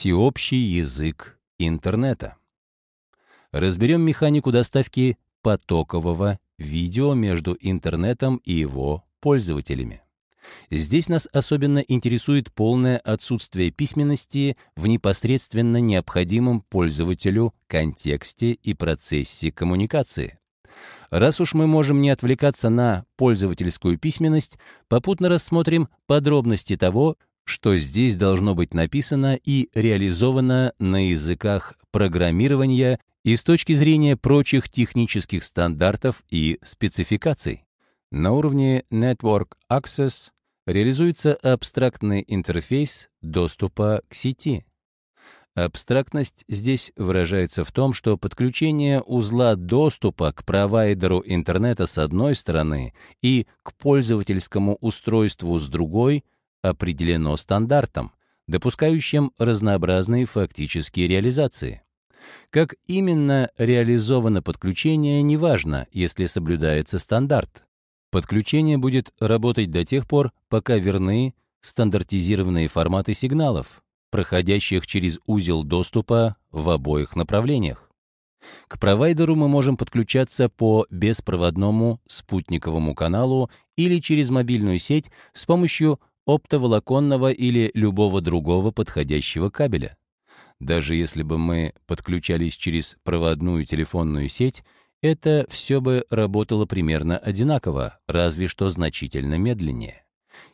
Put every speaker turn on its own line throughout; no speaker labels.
Всеобщий язык интернета. Разберем механику доставки потокового видео между интернетом и его пользователями. Здесь нас особенно интересует полное отсутствие письменности в непосредственно необходимом пользователю контексте и процессе коммуникации. Раз уж мы можем не отвлекаться на пользовательскую письменность, попутно рассмотрим подробности того, что здесь должно быть написано и реализовано на языках программирования и с точки зрения прочих технических стандартов и спецификаций. На уровне Network Access реализуется абстрактный интерфейс доступа к сети. Абстрактность здесь выражается в том, что подключение узла доступа к провайдеру интернета с одной стороны и к пользовательскому устройству с другой определено стандартом, допускающим разнообразные фактические реализации. Как именно реализовано подключение, неважно, если соблюдается стандарт. Подключение будет работать до тех пор, пока верны стандартизированные форматы сигналов, проходящих через узел доступа в обоих направлениях. К провайдеру мы можем подключаться по беспроводному спутниковому каналу или через мобильную сеть с помощью оптоволоконного или любого другого подходящего кабеля. Даже если бы мы подключались через проводную телефонную сеть, это все бы работало примерно одинаково, разве что значительно медленнее.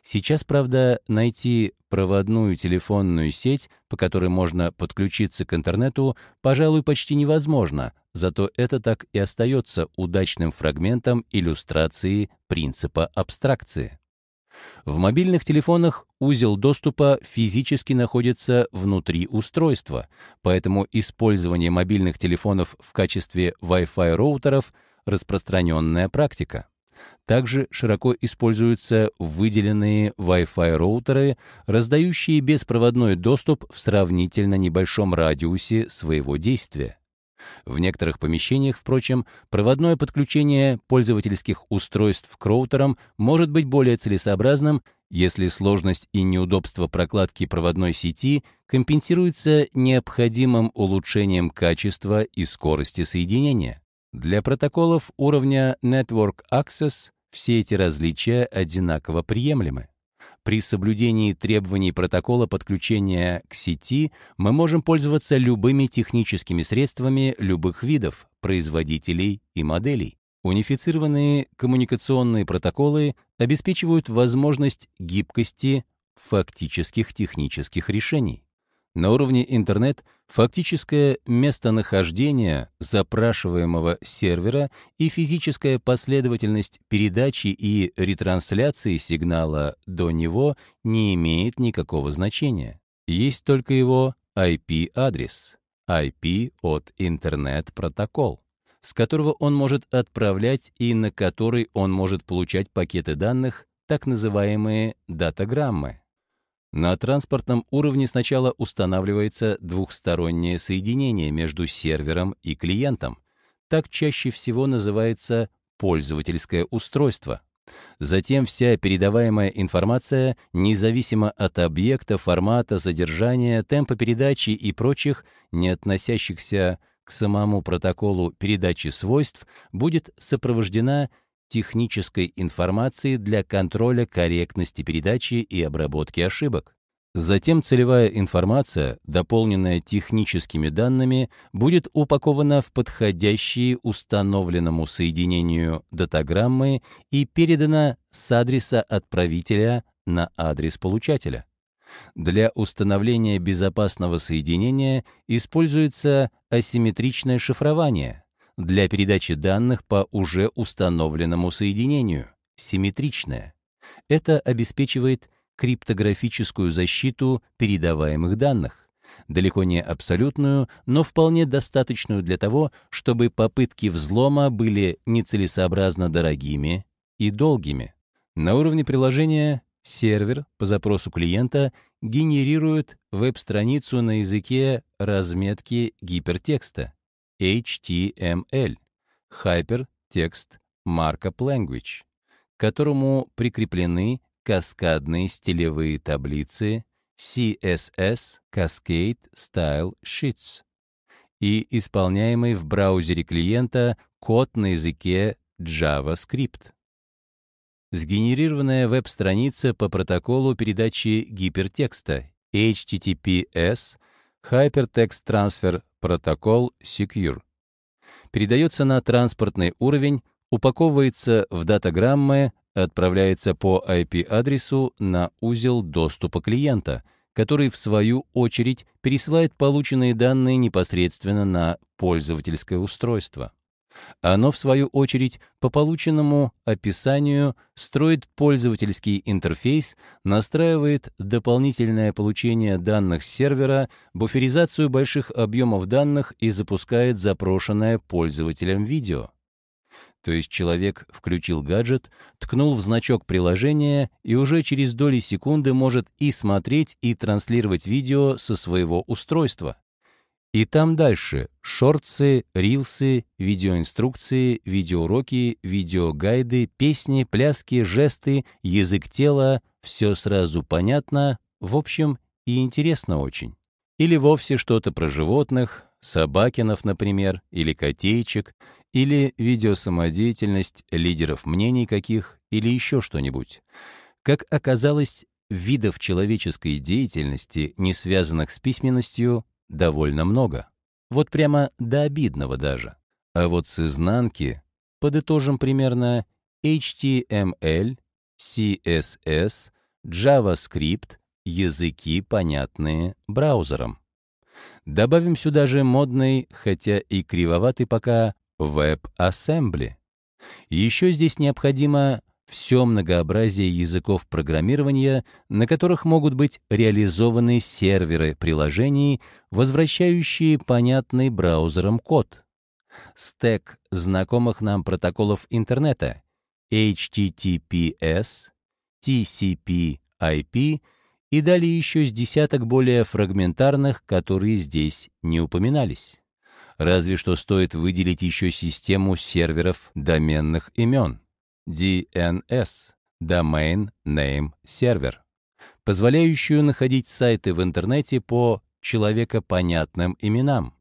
Сейчас, правда, найти проводную телефонную сеть, по которой можно подключиться к интернету, пожалуй, почти невозможно, зато это так и остается удачным фрагментом иллюстрации принципа абстракции. В мобильных телефонах узел доступа физически находится внутри устройства, поэтому использование мобильных телефонов в качестве Wi-Fi роутеров – распространенная практика. Также широко используются выделенные Wi-Fi роутеры, раздающие беспроводной доступ в сравнительно небольшом радиусе своего действия. В некоторых помещениях, впрочем, проводное подключение пользовательских устройств к роутерам может быть более целесообразным, если сложность и неудобство прокладки проводной сети компенсируются необходимым улучшением качества и скорости соединения. Для протоколов уровня Network Access все эти различия одинаково приемлемы. При соблюдении требований протокола подключения к сети мы можем пользоваться любыми техническими средствами любых видов, производителей и моделей. Унифицированные коммуникационные протоколы обеспечивают возможность гибкости фактических технических решений. На уровне интернет фактическое местонахождение запрашиваемого сервера и физическая последовательность передачи и ретрансляции сигнала до него не имеет никакого значения. Есть только его IP-адрес, IP от интернет-протокол, с которого он может отправлять и на который он может получать пакеты данных, так называемые датаграммы. На транспортном уровне сначала устанавливается двухстороннее соединение между сервером и клиентом. Так чаще всего называется пользовательское устройство. Затем вся передаваемая информация, независимо от объекта, формата, содержания, темпа передачи и прочих, не относящихся к самому протоколу передачи свойств, будет сопровождена технической информации для контроля корректности передачи и обработки ошибок. Затем целевая информация, дополненная техническими данными, будет упакована в подходящие установленному соединению датаграммы и передана с адреса отправителя на адрес получателя. Для установления безопасного соединения используется асимметричное шифрование – для передачи данных по уже установленному соединению, симметричное. Это обеспечивает криптографическую защиту передаваемых данных, далеко не абсолютную, но вполне достаточную для того, чтобы попытки взлома были нецелесообразно дорогими и долгими. На уровне приложения сервер по запросу клиента генерирует веб-страницу на языке разметки гипертекста, HTML — Hypertext Markup Language, к которому прикреплены каскадные стилевые таблицы CSS Cascade Style Sheets и исполняемый в браузере клиента код на языке JavaScript. Сгенерированная веб-страница по протоколу передачи гипертекста HTTPS Hypertext Transfer Protocol Secure. Передается на транспортный уровень, упаковывается в датаграммы, отправляется по IP-адресу на узел доступа клиента, который, в свою очередь, пересылает полученные данные непосредственно на пользовательское устройство. Оно, в свою очередь, по полученному описанию строит пользовательский интерфейс, настраивает дополнительное получение данных с сервера, буферизацию больших объемов данных и запускает запрошенное пользователем видео. То есть человек включил гаджет, ткнул в значок приложения и уже через доли секунды может и смотреть, и транслировать видео со своего устройства. И там дальше шортсы, рилсы, видеоинструкции, видеоуроки, видеогайды, песни, пляски, жесты, язык тела — все сразу понятно, в общем, и интересно очень. Или вовсе что-то про животных, собакинов, например, или котейчик, или видеосамодеятельность лидеров мнений каких, или еще что-нибудь. Как оказалось, видов человеческой деятельности, не связанных с письменностью, довольно много. Вот прямо до обидного даже. А вот с изнанки подытожим примерно HTML, CSS, JavaScript, языки, понятные браузером. Добавим сюда же модный, хотя и кривоватый пока, WebAssembly. Еще здесь необходимо все многообразие языков программирования, на которых могут быть реализованы серверы приложений, возвращающие понятный браузером код. Стек знакомых нам протоколов интернета HTTPS, TCP, IP и далее еще с десяток более фрагментарных, которые здесь не упоминались. Разве что стоит выделить еще систему серверов доменных имен. DNS — Domain Name Server, позволяющую находить сайты в интернете по человекопонятным именам.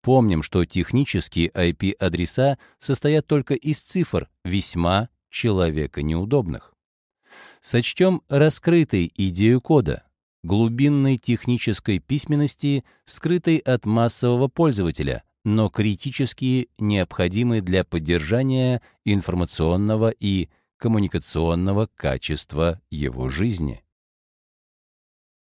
Помним, что технические IP-адреса состоят только из цифр, весьма человеконеудобных. Сочтем раскрытой идею кода, глубинной технической письменности, скрытой от массового пользователя, но критически необходимы для поддержания информационного и коммуникационного качества его жизни.